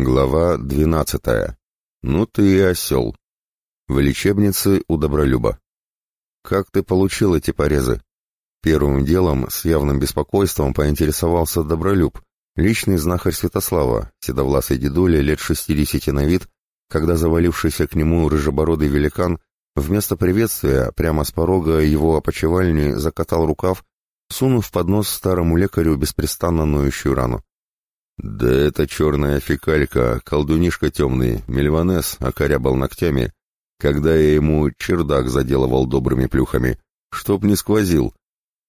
Глава двенадцатая. Ну ты и осел. В лечебнице у Добролюба. Как ты получил эти порезы? Первым делом с явным беспокойством поинтересовался Добролюб, личный знахарь Святослава, седовласый дедуля лет шестидесяти на вид, когда завалившийся к нему рыжебородый великан вместо приветствия прямо с порога его опочивальни закатал рукав, сунув под нос старому лекарю беспрестанно ноющую рану. «Да это черная фекалька, колдунишка темный, мельванес, окорябал ногтями, когда я ему чердак заделывал добрыми плюхами, чтоб не сквозил».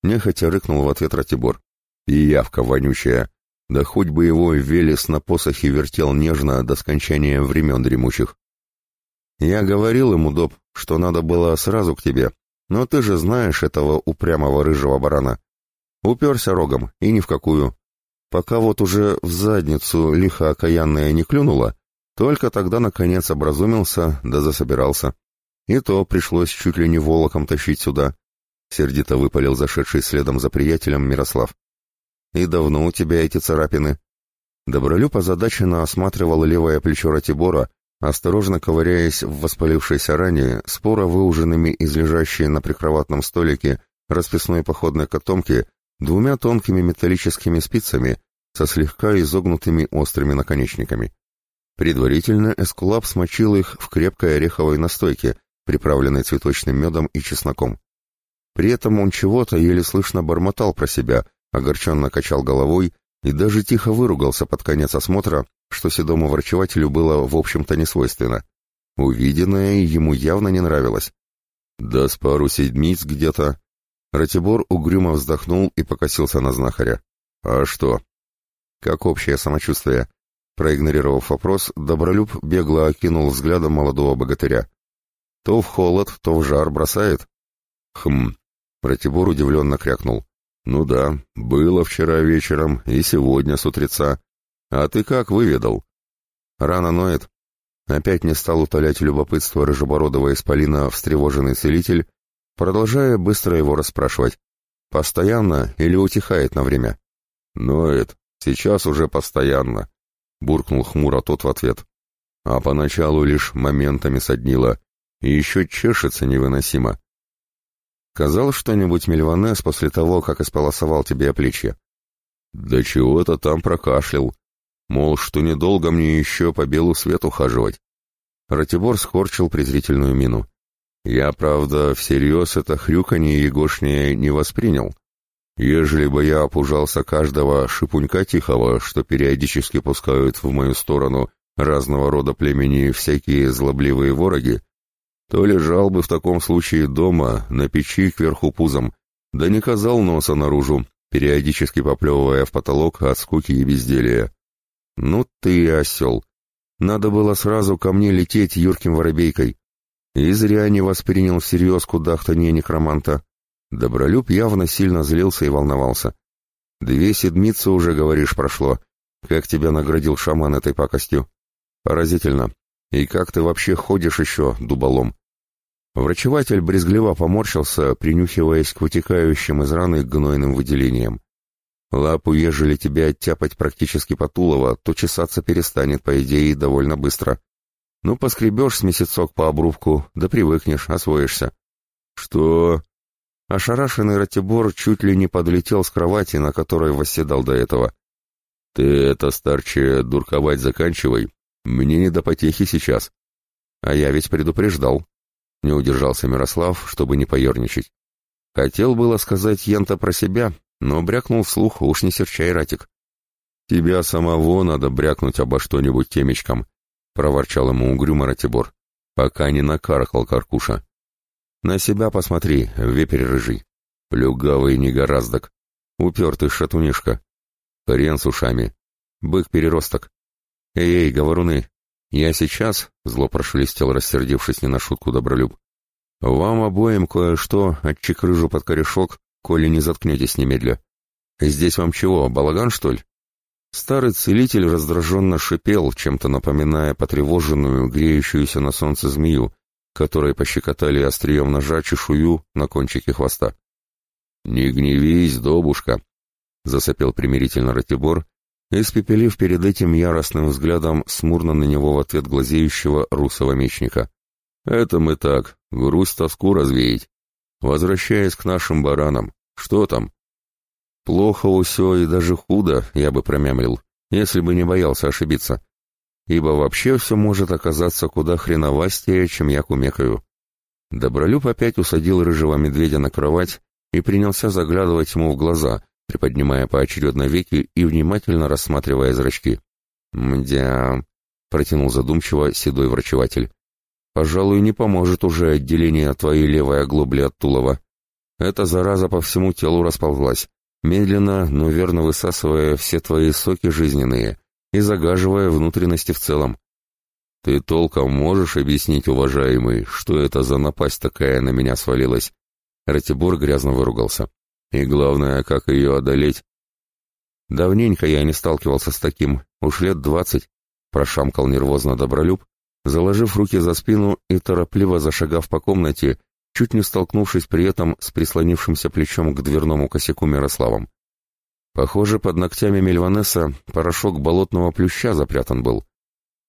Нехотя рыкнул в ответ Ратибор. «И явка вонючая, да хоть бы его Велес на посохе вертел нежно до скончания времен дремучих». «Я говорил ему, Доб, что надо было сразу к тебе, но ты же знаешь этого упрямого рыжего барана. Уперся рогом, и ни в какую». Пока вот уже в задницу лихо окаянная не клюнула, только тогда, наконец, образумился, да засобирался. И то пришлось чуть ли не волоком тащить сюда. Сердито выпалил зашедший следом за приятелем Мирослав. «И давно у тебя эти царапины?» Добролюб озадаченно осматривал левое плечо Ратибора, осторожно ковыряясь в воспалившейся ране, споро выуженными из лежащей на прикроватном столике расписной походной котомки двумя тонкими металлическими спицами со слегка изогнутыми острыми наконечниками. Предварительно Эскулап смочил их в крепкой ореховой настойке, приправленной цветочным медом и чесноком. При этом он чего-то еле слышно бормотал про себя, огорченно качал головой и даже тихо выругался под конец осмотра, что седому врачевателю было, в общем-то, не свойственно. Увиденное ему явно не нравилось. «Да с пару седмиц где-то», Ратибор угрюмо вздохнул и покосился на знахаря. «А что?» «Как общее самочувствие?» Проигнорировав вопрос, Добролюб бегло окинул взглядом молодого богатыря. «То в холод, то в жар бросает?» «Хм...» Ратибор удивленно крякнул. «Ну да, было вчера вечером и сегодня с утреца. А ты как выведал?» «Рано ноет». Опять не стал утолять любопытство рыжебородого исполина встревоженный целитель продолжая быстро его расспрашивать. «Постоянно или утихает на время?» «Ноет. Сейчас уже постоянно», — буркнул хмуро тот в ответ. «А поначалу лишь моментами соднило, и еще чешется невыносимо». «Сказал что-нибудь Мельванес после того, как исполосовал тебе плечи?» «Да чего-то там прокашлял. Мол, что недолго мне еще по белу свету ухаживать». Ратибор скорчил презрительную мину. Я, правда, всерьез это хрюканье егошнее не воспринял. Ежели бы я опужался каждого шипунька тихого, что периодически пускают в мою сторону разного рода племени всякие злобливые вороги, то лежал бы в таком случае дома, на печи кверху пузом, да не казал носа наружу, периодически поплевывая в потолок от скуки и безделия. Ну ты осел. Надо было сразу ко мне лететь юрким воробейкой. И зря не воспринял всерьез кудахтанье некроманта. Добролюб явно сильно злился и волновался. «Две седмицы уже, говоришь, прошло. Как тебя наградил шаман этой пакостью? Поразительно. И как ты вообще ходишь еще, дуболом?» Врачеватель брезгливо поморщился, принюхиваясь к вытекающим из раны гнойным выделениям. Лапу, ежели тебя оттяпать практически по тулово, то чесаться перестанет, по идее, довольно быстро. Ну, поскребешь с месяцок по обрубку, да привыкнешь, освоишься. Что? Ошарашенный Ратибор чуть ли не подлетел с кровати, на которой восседал до этого. Ты это, старче, дурковать заканчивай. Мне не до потехи сейчас. А я ведь предупреждал. Не удержался Мирослав, чтобы не поерничать. Хотел было сказать Янта про себя, но брякнул вслух, уж не серчай, Ратик. Тебя самого надо брякнуть обо что-нибудь темечком, — проворчал ему угрюмо Ратибор, — пока не накаркал Каркуша. «На себя посмотри, вепрь рыжий. Плюгавый негораздок. Упертый шатунишка. Хрен с ушами. Бык-переросток. Эй-эй, говоруны, я сейчас, — зло прошелестел, рассердившись не на шутку Добролюб, — вам обоим кое-что отчекрыжу под корешок, коли не заткнетесь немедля. Здесь вам чего, балаган, что ли? Старый целитель раздраженно шипел, чем-то напоминая потревоженную, греющуюся на солнце змею, которой пощекотали острием ножа чешую на кончике хвоста. «Не гневись, добушка!» — засопел примирительно Ратибор, испепелив перед этим яростным взглядом смурно на него в ответ глазеющего русого мечника. «Это мы так, грусть тоску развеять. Возвращаясь к нашим баранам, что там?» «Плохо усё и даже худо, я бы промямлил, если бы не боялся ошибиться. Ибо вообще все может оказаться куда хреновастее, чем я кумекаю». Добролюб опять усадил рыжего медведя на кровать и принялся заглядывать ему в глаза, приподнимая поочередно веки и внимательно рассматривая зрачки. «Мдя...» — протянул задумчиво седой врачеватель. «Пожалуй, не поможет уже отделение твоей левой оглобли от тулова. Эта зараза по всему телу расползлась, медленно, но верно высасывая все твои соки жизненные и загаживая внутренности в целом. Ты толком можешь объяснить, уважаемый, что это за напасть такая на меня свалилась?» Ратибор грязно выругался. И главное, как ее одолеть. Давненько я не сталкивался с таким, уж лет двадцать, прошамкал нервозно Добролюб, заложив руки за спину и торопливо зашагав по комнате, чуть не столкнувшись при этом с прислонившимся плечом к дверному косяку Мирославом. Похоже, под ногтями Мельванеса порошок болотного плюща запрятан был.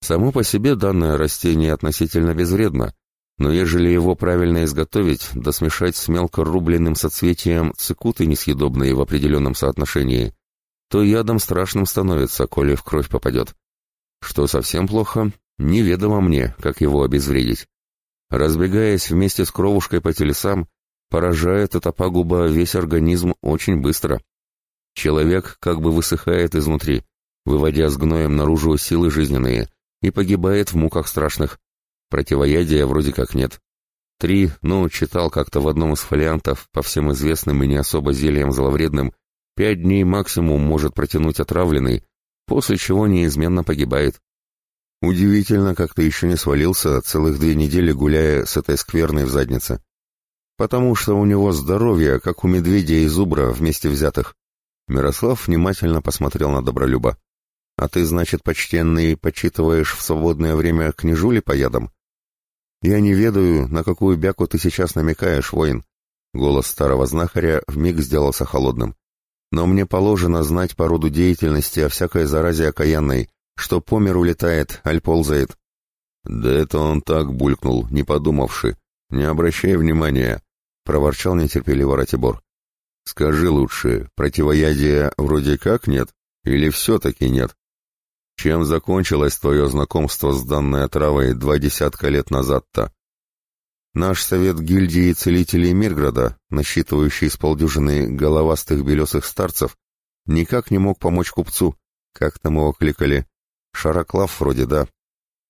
Само по себе данное растение относительно безвредно, но ежели его правильно изготовить, да смешать с мелко рубленным соцветием цикуты несъедобные в определенном соотношении, то ядом страшным становится, коли в кровь попадет. Что совсем плохо, неведомо мне, как его обезвредить. Разбегаясь вместе с кровушкой по телесам, поражает эта пагуба весь организм очень быстро. Человек как бы высыхает изнутри, выводя с гноем наружу силы жизненные, и погибает в муках страшных. Противоядия вроде как нет. Три, ну, читал как-то в одном из фолиантов по всем известным и не особо зельям зловредным, пять дней максимум может протянуть отравленный, после чего неизменно погибает. Удивительно, как ты еще не свалился, целых две недели гуляя с этой скверной в заднице. Потому что у него здоровье, как у медведя и зубра вместе взятых. Мирослав внимательно посмотрел на Добролюба. «А ты, значит, почтенный, почитываешь в свободное время книжули по ядам?» «Я не ведаю, на какую бяку ты сейчас намекаешь, воин». Голос старого знахаря вмиг сделался холодным. «Но мне положено знать по роду деятельности о всякой заразе окаянной, что по миру летает, аль ползает». «Да это он так булькнул, не подумавши. Не обращай внимания», — проворчал нетерпеливо Ратибор. «Скажи лучше, противоядия вроде как нет? Или все-таки нет?» Чем закончилось твое знакомство с данной отравой два десятка лет назад-то? Наш совет гильдии целителей Мирграда, насчитывающий с полдюжины головастых белесых старцев, никак не мог помочь купцу, как там его кликали. Шароклав вроде, да.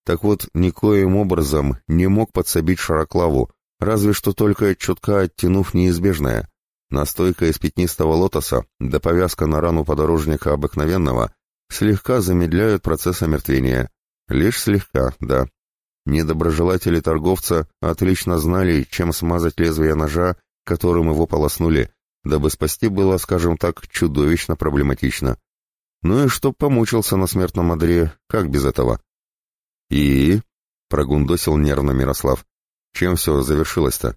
Так вот, никоим образом не мог подсобить Шароклаву, разве что только чутка оттянув неизбежное. Настойка из пятнистого лотоса, да повязка на рану подорожника обыкновенного слегка замедляют процесс омертвения. Лишь слегка, да. Недоброжелатели торговца отлично знали, чем смазать лезвие ножа, которым его полоснули, дабы спасти было, скажем так, чудовищно проблематично. Ну и чтоб помучился на смертном одре, как без этого? И... прогундосил нервно Мирослав. Чем все завершилось-то?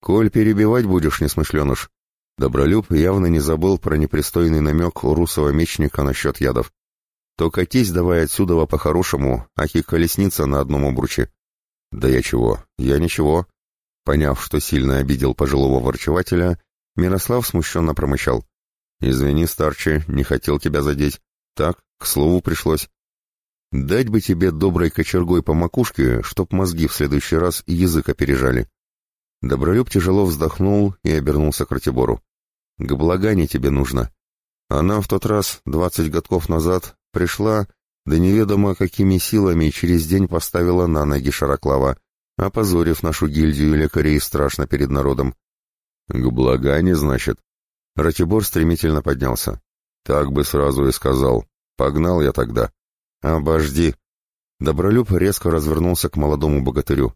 Коль перебивать будешь, несмышленыш, Добролюб явно не забыл про непристойный намек у русого мечника насчет ядов. То катись давай отсюда по-хорошему, аки колесница на одном обруче. Да я чего, я ничего. Поняв, что сильно обидел пожилого ворчевателя, Мирослав смущенно промычал. «Извини, старче, не хотел тебя задеть. Так, к слову пришлось. Дать бы тебе доброй кочергой по макушке, чтоб мозги в следующий раз язык опережали». Добролюб тяжело вздохнул и обернулся к Ратибору. К Благане тебе нужно. Она в тот раз, двадцать годков назад, пришла, да неведомо какими силами через день поставила на ноги Шароклава, опозорив нашу гильдию лекарей страшно перед народом. К Благане, значит? Ратибор стремительно поднялся. Так бы сразу и сказал. Погнал я тогда. Обожди. Добролюб резко развернулся к молодому богатырю.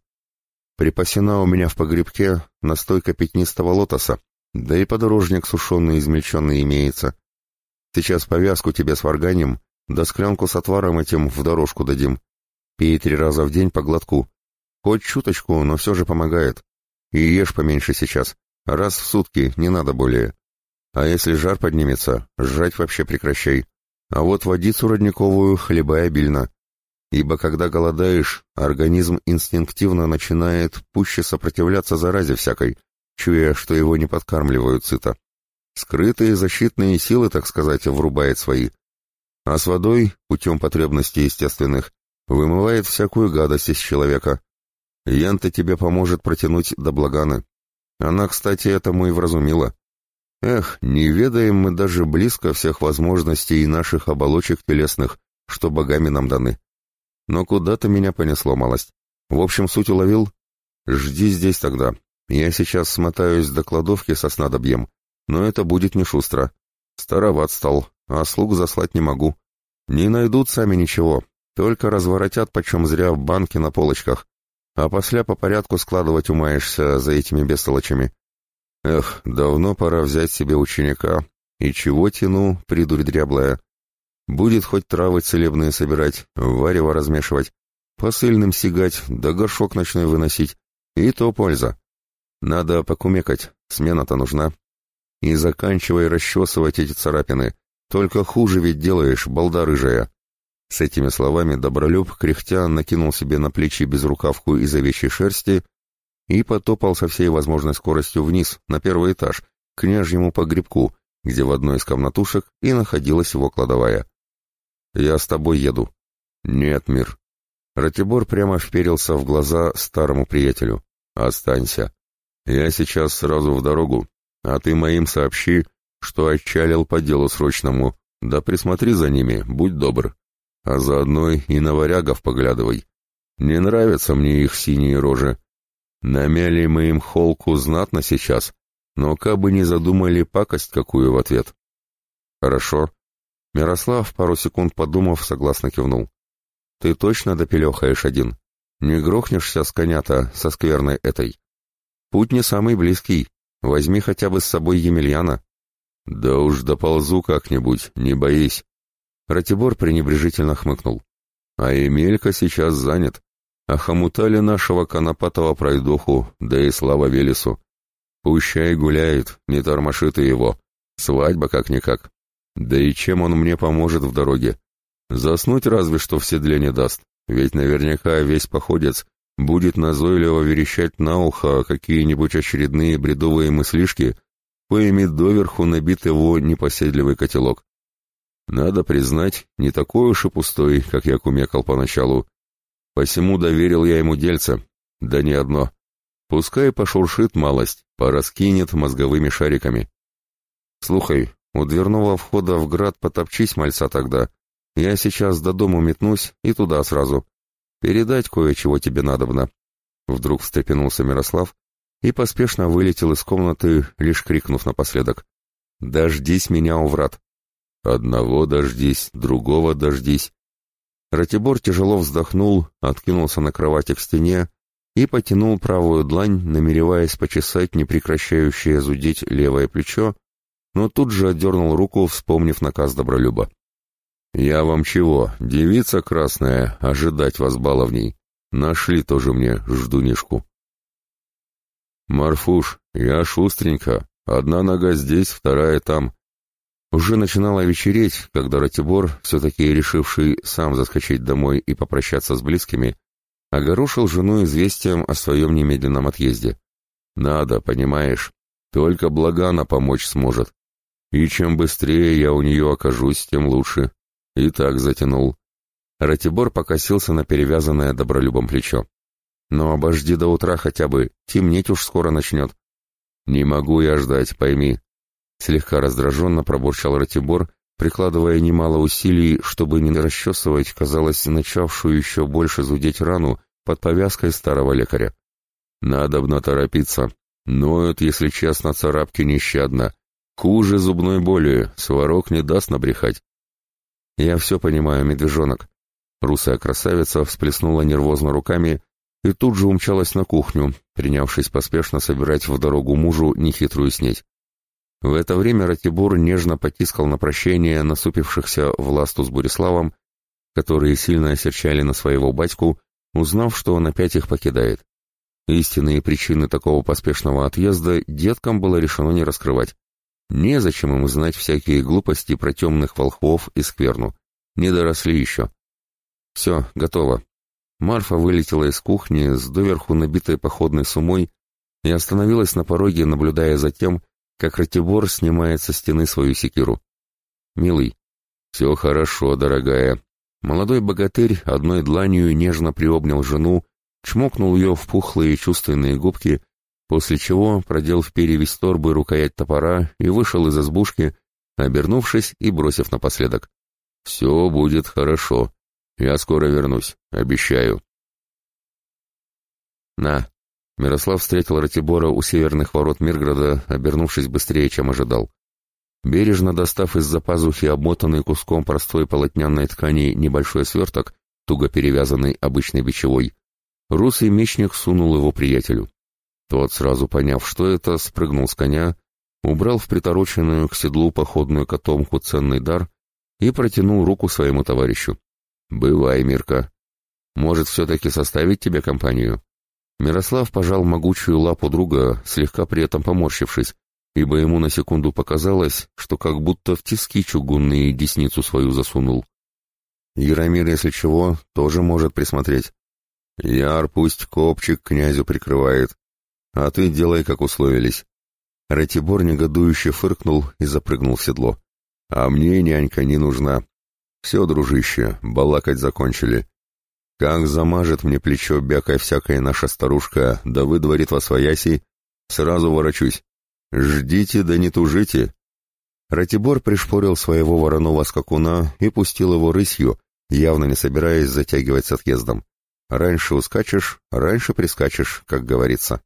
Припасена у меня в погребке настойка пятнистого лотоса, да и подорожник сушеный измельченный имеется. Сейчас повязку тебе сварганим, да склянку с отваром этим в дорожку дадим. Пей три раза в день по глотку. Хоть чуточку, но все же помогает. И ешь поменьше сейчас. Раз в сутки, не надо более. А если жар поднимется, жрать вообще прекращай. а вот водицу родниковую хлебай обильно. Ибо когда голодаешь, организм инстинктивно начинает пуще сопротивляться заразе всякой, чуя, что его не подкармливают сыто. Скрытые защитные силы, так сказать, врубает свои. А с водой, путем потребностей естественных, вымывает всякую гадость из человека. Янта тебе поможет протянуть до благаны. Она, кстати, этому и вразумила. Эх, не ведаем мы даже близко всех возможностей и наших оболочек телесных, что богами нам даны. Но куда-то меня понесло малость. В общем, суть уловил. Жди здесь тогда. Я сейчас смотаюсь до кладовки со снадобьем, но это будет не шустро. Староват стал, а слуг заслать не могу. Не найдут сами ничего, только разворотят почем зря в банке на полочках, а после по порядку складывать умаешься за этими бестолочами. Эх, давно пора взять себе ученика. И чего тяну, придурь дряблая. Будет хоть травы целебные собирать, варево размешивать, посыльным сигать, да горшок ночной выносить. И то польза. Надо покумекать, смена-то нужна. И заканчивай расчесывать эти царапины. Только хуже ведь делаешь, балда рыжая. С этими словами Добролюб, кряхтя, накинул себе на плечи безрукавку из овечьей шерсти и потопал со всей возможной скоростью вниз, на первый этаж, к княжьему погребку, где в одной из комнатушек и находилась его кладовая. «Я с тобой еду». «Нет, мир». Ратибор прямо вперился в глаза старому приятелю. «Останься. Я сейчас сразу в дорогу, а ты моим сообщи, что отчалил по делу срочному, да присмотри за ними, будь добр. А заодно и на варягов поглядывай. Не нравятся мне их синие рожи, Намяли мы им холку знатно сейчас, но кабы не задумали пакость какую в ответ. Хорошо. Мирослав, пару секунд подумав, согласно кивнул. Ты точно допелехаешь один? Не грохнешься с коня-то со скверной этой? Путь не самый близкий. Возьми хотя бы с собой Емельяна. Да уж доползу как-нибудь, не боись. Ратибор пренебрежительно хмыкнул. А Емелька сейчас занят. Охомутали нашего конопатого пройдоху, да и слава Велесу. Пущай гуляет, не тормошит и его. Свадьба как-никак. Да и чем он мне поможет в дороге? Заснуть разве что в седле не даст, ведь наверняка весь походец будет назойливо верещать на ухо какие-нибудь очередные бредовые мыслишки, коими доверху набит его непоседливый котелок. Надо признать, не такой уж и пустой, как я кумекал поначалу, Посему доверил я ему дельце, да не одно. Пускай пошуршит малость, пораскинет мозговыми шариками. Слухай, у дверного входа в град потопчись мальца тогда. Я сейчас до дому метнусь и туда сразу. Передать кое-чего тебе надобно. Вдруг встрепенулся Мирослав и поспешно вылетел из комнаты, лишь крикнув напоследок. «Дождись меня у врат!» «Одного дождись, другого дождись, Ратибор тяжело вздохнул, откинулся на кровати к стене и потянул правую длань, намереваясь почесать непрекращающее зудеть левое плечо, но тут же отдернул руку, вспомнив наказ Добролюба. «Я вам чего, девица красная, ожидать вас, баловней? Нашли тоже мне ждунишку». «Марфуш, я шустренько, одна нога здесь, вторая там. Уже начинало вечереть, когда Ратибор, все-таки решивший сам заскочить домой и попрощаться с близкими, огорошил жену известием о своем немедленном отъезде. «Надо, понимаешь, только Благана помочь сможет. И чем быстрее я у нее окажусь, тем лучше». И так затянул. Ратибор покосился на перевязанное добролюбом плечо. «Но обожди до утра хотя бы, темнеть уж скоро начнет». «Не могу я ждать, пойми. Слегка раздраженно пробурчал Ратибор, прикладывая немало усилий, чтобы не расчесывать, казалось, начавшую еще больше зудеть рану под повязкой старого лекаря. «Надобно торопиться. Ноют, если честно, царапки нещадно. Хуже зубной боли, сварок не даст набрехать». «Я все понимаю, медвежонок». Русая красавица всплеснула нервозно руками и тут же умчалась на кухню, принявшись поспешно собирать в дорогу мужу нехитрую снеть. В это время Ратибор нежно потискал на прощение насупившихся в ласту с Буриславом, которые сильно осерчали на своего батьку, узнав, что он опять их покидает. Истинные причины такого поспешного отъезда деткам было решено не раскрывать. Незачем ему знать всякие глупости про темных волхвов и скверну. Не доросли еще. Все, готово. Марфа вылетела из кухни с доверху набитой походной сумой и остановилась на пороге, наблюдая за тем, как Ратибор снимает со стены свою секиру. «Милый, все хорошо, дорогая». Молодой богатырь одной дланью нежно приобнял жену, чмокнул ее в пухлые чувственные губки, после чего продел в перевесь торбы рукоять топора и вышел из избушки, обернувшись и бросив напоследок. «Все будет хорошо. Я скоро вернусь, обещаю». «На!» Мирослав встретил Ратибора у северных ворот Мирграда, обернувшись быстрее, чем ожидал. Бережно достав из-за пазухи обмотанный куском простой полотняной ткани небольшой сверток, туго перевязанный обычной бичевой, русый мечник сунул его приятелю. Тот, сразу поняв, что это, спрыгнул с коня, убрал в притороченную к седлу походную котомку ценный дар и протянул руку своему товарищу. «Бывай, Мирка. Может, все-таки составить тебе компанию?» Мирослав пожал могучую лапу друга, слегка при этом поморщившись, ибо ему на секунду показалось, что как будто в тиски чугунные десницу свою засунул. Яромир, если чего, тоже может присмотреть. Яр пусть копчик князю прикрывает, а ты делай, как условились. Ратибор негодующе фыркнул и запрыгнул в седло. А мне нянька не нужна. Все, дружище, балакать закончили. Как замажет мне плечо бякой всякая наша старушка, да выдворит во свояси, сразу ворочусь. Ждите да не тужите. Ратибор пришпорил своего вороного скакуна и пустил его рысью, явно не собираясь затягивать с отъездом. Раньше ускачешь, раньше прискачешь, как говорится.